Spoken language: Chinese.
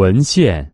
文献。